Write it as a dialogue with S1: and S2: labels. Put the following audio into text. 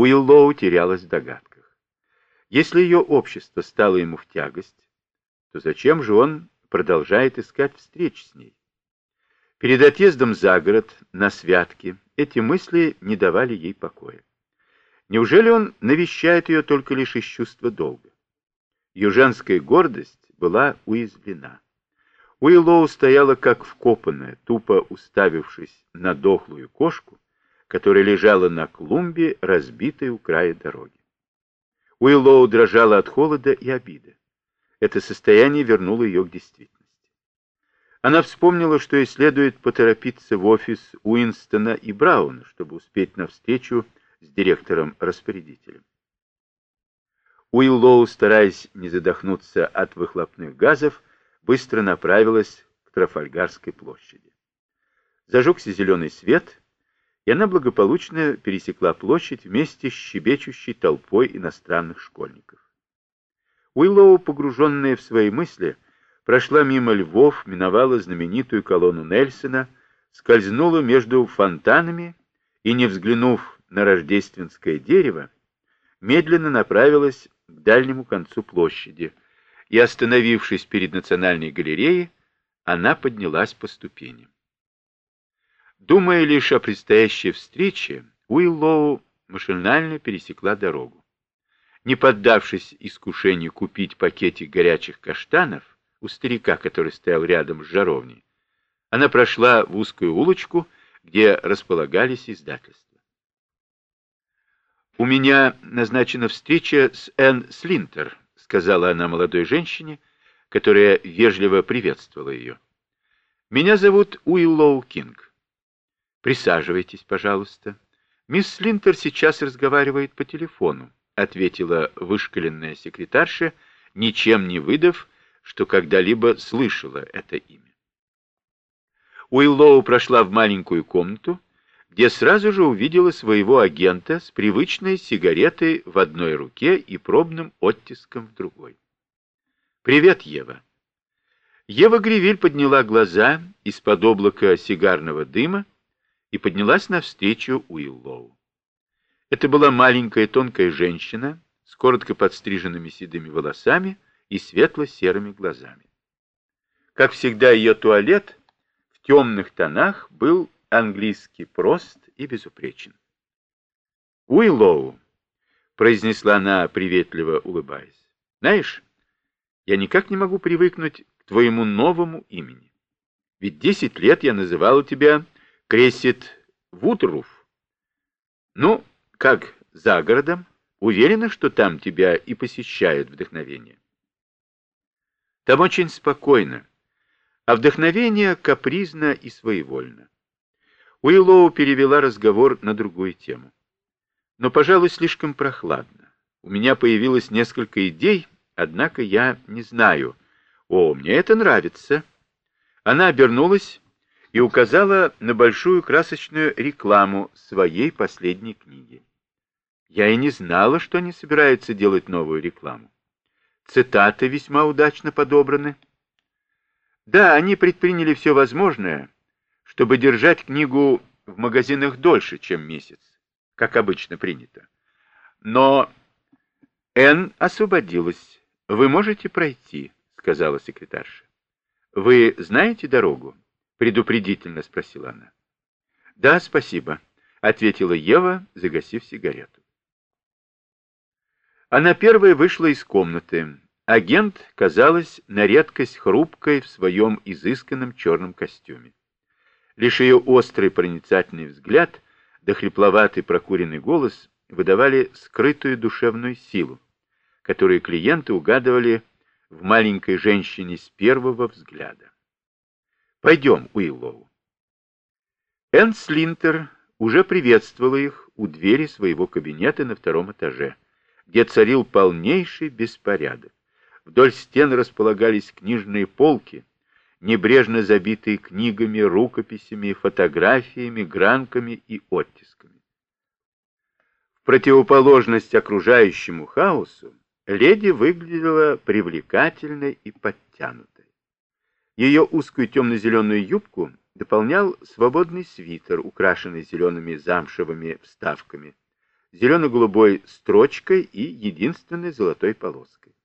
S1: Уиллоу терялась в догадках. Если ее общество стало ему в тягость, то зачем же он продолжает искать встреч с ней? Перед отъездом за город, на святки, эти мысли не давали ей покоя. Неужели он навещает ее только лишь из чувства долга? Ее женская гордость была уязвлена. Уиллоу стояла как вкопанная, тупо уставившись на дохлую кошку, которая лежала на клумбе, разбитой у края дороги. Уиллоу дрожала от холода и обиды. Это состояние вернуло ее к действительности. Она вспомнила, что ей следует поторопиться в офис Уинстона и Брауна, чтобы успеть на встречу с директором-распорядителем. Уиллоу, стараясь не задохнуться от выхлопных газов, быстро направилась к Трафальгарской площади. Зажегся зеленый свет, и она благополучно пересекла площадь вместе с щебечущей толпой иностранных школьников. Уиллоу, погруженная в свои мысли, прошла мимо львов, миновала знаменитую колонну Нельсона, скользнула между фонтанами и, не взглянув на рождественское дерево, медленно направилась к дальнему концу площади, и, остановившись перед Национальной галереей, она поднялась по ступеням. Думая лишь о предстоящей встрече, Уиллоу машинально пересекла дорогу. Не поддавшись искушению купить пакетик горячих каштанов у старика, который стоял рядом с жаровней, она прошла в узкую улочку, где располагались издательства. «У меня назначена встреча с Энн Слинтер», — сказала она молодой женщине, которая вежливо приветствовала ее. «Меня зовут Уиллоу Кинг. Присаживайтесь, пожалуйста. Мисс Слинтер сейчас разговаривает по телефону ответила вышкаленная секретарша, ничем не выдав, что когда-либо слышала это имя. Уиллоу прошла в маленькую комнату, где сразу же увидела своего агента с привычной сигаретой в одной руке и пробным оттиском в другой. «Привет, Ева». Ева Гривиль подняла глаза из-под облака сигарного дыма и поднялась навстречу Уиллоу. Это была маленькая тонкая женщина с коротко подстриженными седыми волосами и светло-серыми глазами. Как всегда, ее туалет в темных тонах был английский прост и безупречен. «Уиллоу», — произнесла она, приветливо улыбаясь, — «знаешь, я никак не могу привыкнуть к твоему новому имени. Ведь десять лет я называла тебя Кресит Вудруф. Ну, как за городом? Уверена, что там тебя и посещают вдохновение? Там очень спокойно, а вдохновение капризно и своевольно. Уиллоу перевела разговор на другую тему. Но, пожалуй, слишком прохладно. У меня появилось несколько идей, однако я не знаю. О, мне это нравится. Она обернулась и указала на большую красочную рекламу своей последней книги. Я и не знала, что они собираются делать новую рекламу. Цитаты весьма удачно подобраны. Да, они предприняли все возможное, чтобы держать книгу в магазинах дольше, чем месяц, как обычно принято. Но Н освободилась. Вы можете пройти, сказала секретарша. Вы знаете дорогу? Предупредительно спросила она. Да, спасибо, ответила Ева, загасив сигарету. Она первая вышла из комнаты. Агент казалась на редкость хрупкой в своем изысканном черном костюме. Лишь ее острый проницательный взгляд да хрипловатый прокуренный голос выдавали скрытую душевную силу, которую клиенты угадывали в маленькой женщине с первого взгляда. «Пойдем, Уиллоу». Энн Слинтер уже приветствовала их у двери своего кабинета на втором этаже где царил полнейший беспорядок. Вдоль стен располагались книжные полки, небрежно забитые книгами, рукописями, фотографиями, гранками и оттисками. В противоположность окружающему хаосу, леди выглядела привлекательной и подтянутой. Ее узкую темно-зеленую юбку дополнял свободный свитер, украшенный зелеными замшевыми вставками, зелено-голубой строчкой и единственной золотой полоской.